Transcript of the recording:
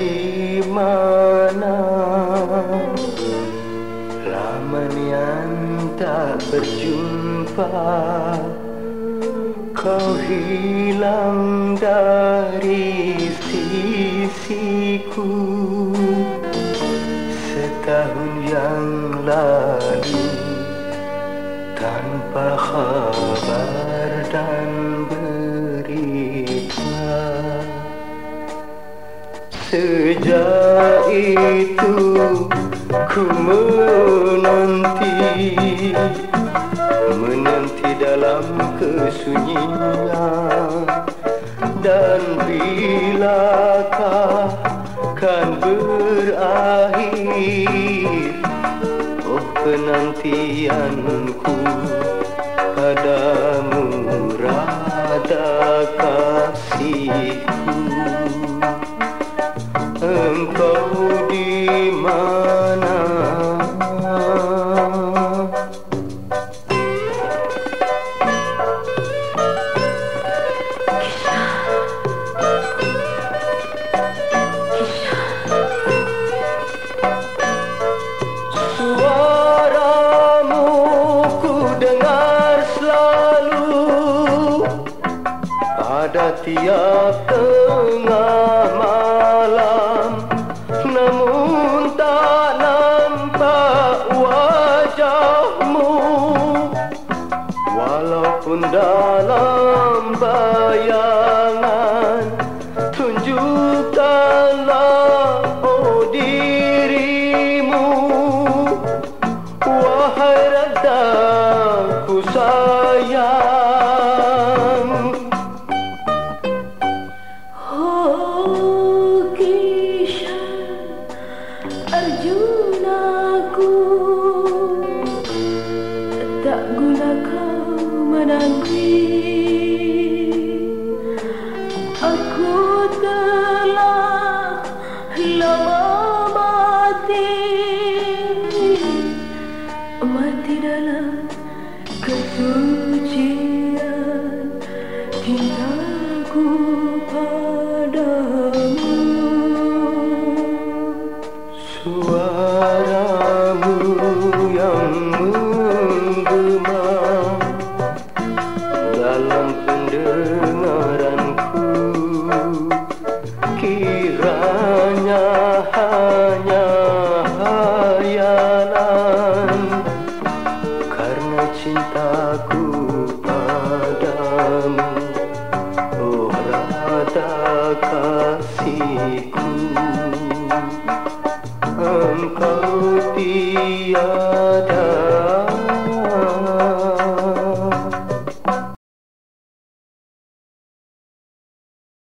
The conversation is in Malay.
di mana? Lama nian tak berjumpa. Kau hilang dari sisiku. Setahun yang lalu Tanpa khabar dan berita Sejak itu ku menanti Menanti dalam kesunyian. Dan bilakah kan berakhir Oh penantianku padamu rada kasihku dengar selalu pada tiap tengah malam. Namun tak nampak wajahmu. Walaupun dalam bayangan Arjunaku Tak guna kau menanti. Aku telah lama mati Mati dalam kesucian pendengaranku Kiranya hanya hayalan Karena cintaku padamu Oh rada kasihku. Engkau tiada